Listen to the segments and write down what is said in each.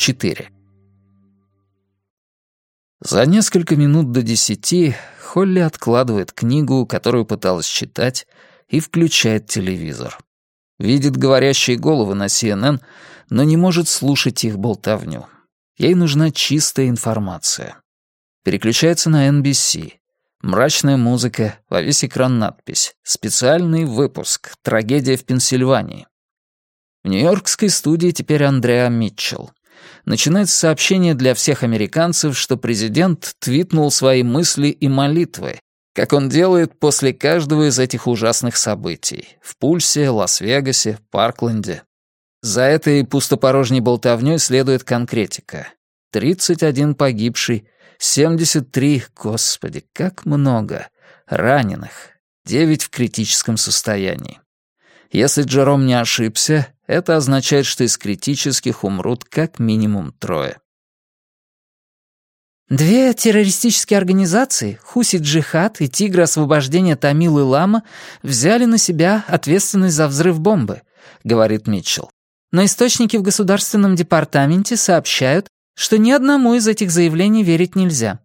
4. За несколько минут до десяти Холли откладывает книгу, которую пыталась читать, и включает телевизор. Видит говорящие головы на CNN, но не может слушать их болтовню. Ей нужна чистая информация. Переключается на NBC. Мрачная музыка, во весь экран надпись «Специальный выпуск. Трагедия в Пенсильвании». В нью-йоркской студии теперь Андреа Митчелл. Начинается сообщение для всех американцев, что президент твитнул свои мысли и молитвы, как он делает после каждого из этих ужасных событий в Пульсе, Лас-Вегасе, Паркленде. За этой пустопорожней болтовнёй следует конкретика. 31 погибший, 73, господи, как много, раненых, 9 в критическом состоянии. Если Джером не ошибся, это означает, что из критических умрут как минимум трое. Две террористические организации, Хуси Джихад и Тигр освобождения Тамилы Лама, взяли на себя ответственность за взрыв бомбы, говорит Митчелл. Но источники в Государственном департаменте сообщают, что ни одному из этих заявлений верить нельзя.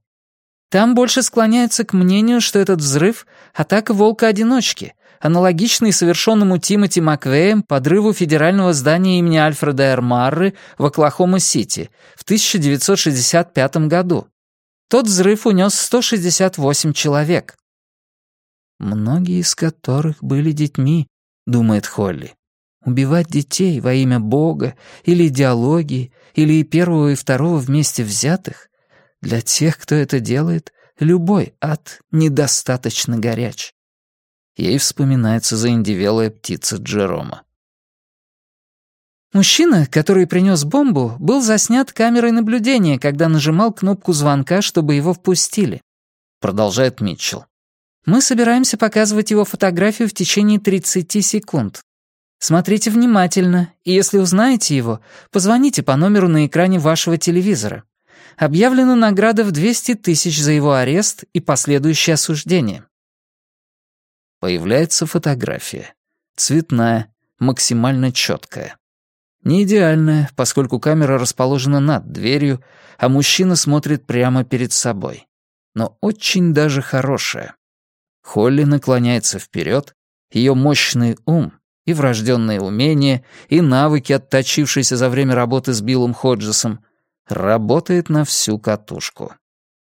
Там больше склоняются к мнению, что этот взрыв — атака волка-одиночки, аналогичный совершенному Тимоти Маквеем подрыву федерального здания имени Альфреда Эр Марры в Оклахома-Сити в 1965 году. Тот взрыв унес 168 человек. «Многие из которых были детьми», — думает Холли. «Убивать детей во имя Бога или идеологии или и первого и второго вместе взятых, для тех, кто это делает, любой ад недостаточно горяч. Ей вспоминается заиндевелая птица Джерома. Мужчина, который принес бомбу, был заснят камерой наблюдения, когда нажимал кнопку звонка, чтобы его впустили. Продолжает Митчелл. Мы собираемся показывать его фотографию в течение 30 секунд. Смотрите внимательно, и если узнаете его, позвоните по номеру на экране вашего телевизора. Объявлена награда в 200 тысяч за его арест и последующее осуждение. Появляется фотография. Цветная, максимально четкая. Не идеальная, поскольку камера расположена над дверью, а мужчина смотрит прямо перед собой. Но очень даже хорошая. Холли наклоняется вперед, ее мощный ум и врожденные умения, и навыки, отточившиеся за время работы с Биллом Ходжесом, работает на всю катушку.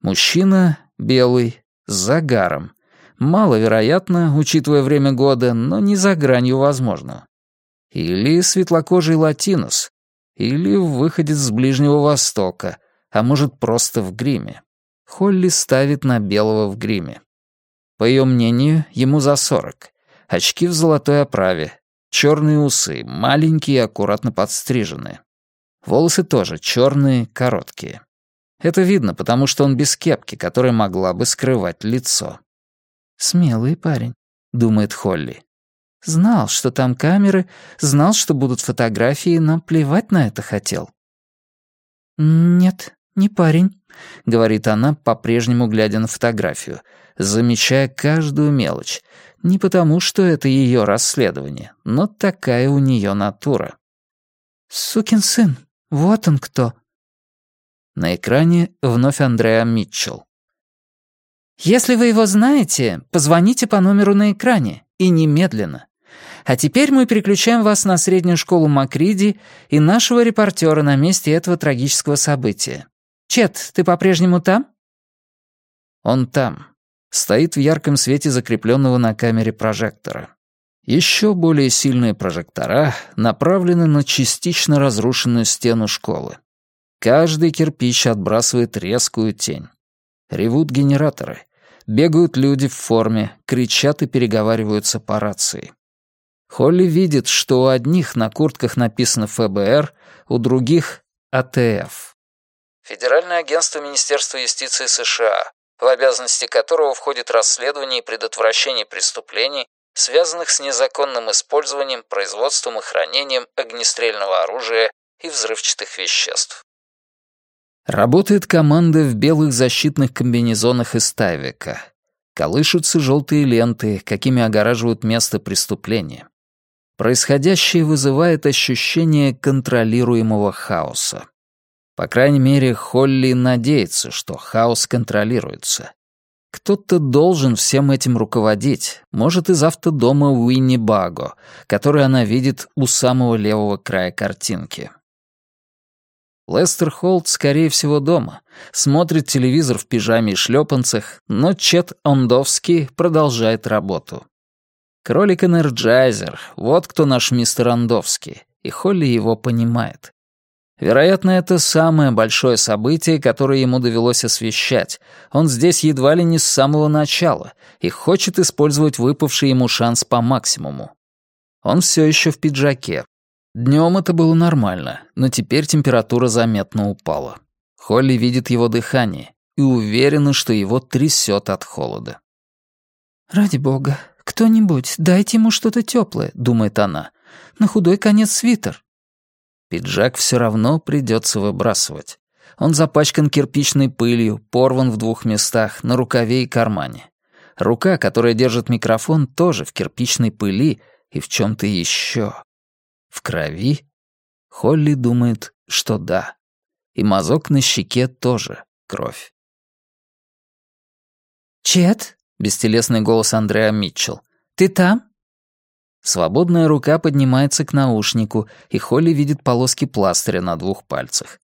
Мужчина белый, с загаром. Маловероятно, учитывая время года, но не за гранью возможного. Или светлокожий латинос, или выходец с Ближнего Востока, а может просто в гриме. Холли ставит на белого в гриме. По ее мнению, ему за сорок. Очки в золотой оправе, Черные усы, маленькие и аккуратно подстриженные. Волосы тоже черные, короткие. Это видно, потому что он без кепки, которая могла бы скрывать лицо. «Смелый парень», — думает Холли. «Знал, что там камеры, знал, что будут фотографии, но плевать на это хотел». «Нет, не парень», — говорит она, по-прежнему глядя на фотографию, замечая каждую мелочь, не потому, что это ее расследование, но такая у нее натура. «Сукин сын, вот он кто!» На экране вновь Андреа Митчелл. «Если вы его знаете, позвоните по номеру на экране, и немедленно. А теперь мы переключаем вас на среднюю школу Макриди и нашего репортера на месте этого трагического события. Чет, ты по-прежнему там?» Он там, стоит в ярком свете закрепленного на камере прожектора. Еще более сильные прожектора направлены на частично разрушенную стену школы. Каждый кирпич отбрасывает резкую тень. Ревут генераторы. Бегают люди в форме, кричат и переговариваются по рации. Холли видит, что у одних на куртках написано ФБР, у других — АТФ. Федеральное агентство Министерства юстиции США, в обязанности которого входит расследование и предотвращение преступлений, связанных с незаконным использованием, производством и хранением огнестрельного оружия и взрывчатых веществ. Работает команда в белых защитных комбинезонах из Тайвека. Колышутся желтые ленты, какими огораживают место преступления. Происходящее вызывает ощущение контролируемого хаоса. По крайней мере, Холли надеется, что хаос контролируется. Кто-то должен всем этим руководить, может, из автодома Уинни Баго, который она видит у самого левого края картинки. Лестер Холт, скорее всего, дома, смотрит телевизор в пижаме и шлепанцах, но Чет Ондовский продолжает работу. Кролик-энерджайзер — вот кто наш мистер Ондовский, и Холли его понимает. Вероятно, это самое большое событие, которое ему довелось освещать. Он здесь едва ли не с самого начала и хочет использовать выпавший ему шанс по максимуму. Он все еще в пиджаке. Днем это было нормально, но теперь температура заметно упала. Холли видит его дыхание и уверена, что его трясет от холода. «Ради бога, кто-нибудь, дайте ему что-то теплое», — думает она. «На худой конец свитер». Пиджак все равно придется выбрасывать. Он запачкан кирпичной пылью, порван в двух местах, на рукаве и кармане. Рука, которая держит микрофон, тоже в кирпичной пыли и в чем-то еще. В крови? Холли думает, что да. И мазок на щеке тоже кровь. «Чет?» — бестелесный голос Андреа Митчелл. «Ты там?» Свободная рука поднимается к наушнику, и Холли видит полоски пластыря на двух пальцах.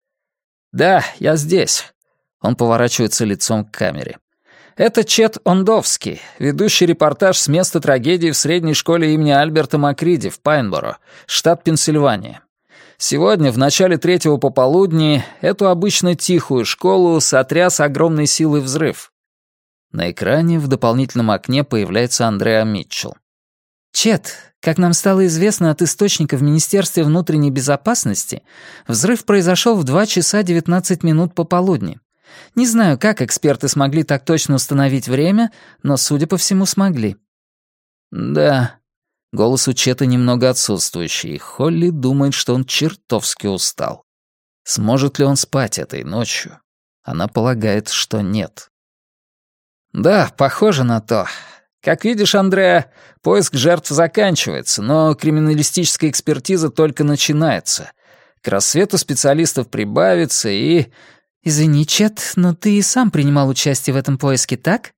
«Да, я здесь». Он поворачивается лицом к камере. «Это Чет Ондовский, ведущий репортаж с места трагедии в средней школе имени Альберта Макриди в Пайнборо, штат Пенсильвания. Сегодня, в начале третьего пополудни, эту обычно тихую школу сотряс огромной силой взрыв. На экране в дополнительном окне появляется Андреа Митчелл. Чет, как нам стало известно от источника в Министерстве внутренней безопасности, взрыв произошел в 2 часа 19 минут пополудни. Не знаю, как эксперты смогли так точно установить время, но, судя по всему, смогли. Да, голос у Чета немного отсутствующий. Холли думает, что он чертовски устал. Сможет ли он спать этой ночью? Она полагает, что нет. Да, похоже на то. Как видишь, Андреа, поиск жертв заканчивается, но криминалистическая экспертиза только начинается. К рассвету специалистов прибавится и... Извини, Чет, но ты и сам принимал участие в этом поиске, так?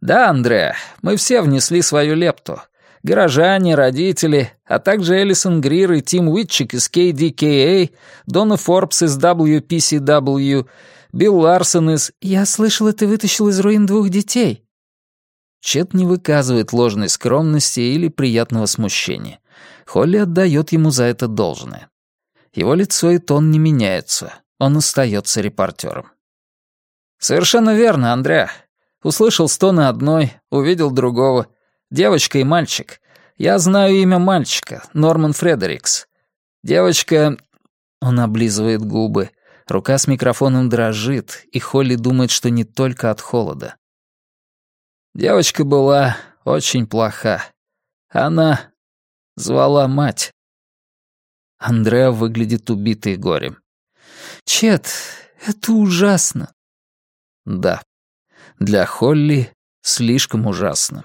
Да, Андреа, мы все внесли свою лепту. Горожане, родители, а также Элисон Грир и Тим Уитчик из KDKA, Дона Форбс из WPCW, Билл Ларсон из... Я слышала, ты вытащил из руин двух детей. Чет не выказывает ложной скромности или приятного смущения. Холли отдает ему за это должное. Его лицо и тон не меняются. Он остается репортером. «Совершенно верно, Андреа. Услышал стоны одной, увидел другого. Девочка и мальчик. Я знаю имя мальчика, Норман Фредерикс. Девочка...» Он облизывает губы. Рука с микрофоном дрожит, и Холли думает, что не только от холода. Девочка была очень плоха. Она звала мать. Андреа выглядит убитой горем. «Чет, это ужасно». Да, для Холли слишком ужасно.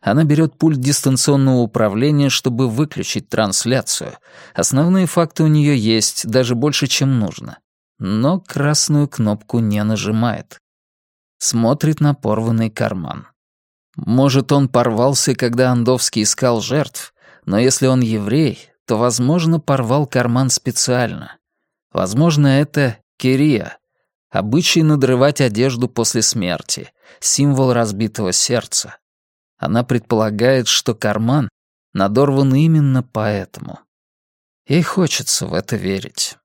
Она берет пульт дистанционного управления, чтобы выключить трансляцию. Основные факты у нее есть, даже больше, чем нужно. Но красную кнопку не нажимает. Смотрит на порванный карман. Может, он порвался, когда Андовский искал жертв, но если он еврей, то, возможно, порвал карман специально. Возможно, это Кирия, обычай надрывать одежду после смерти, символ разбитого сердца. Она предполагает, что карман надорван именно поэтому. Ей хочется в это верить.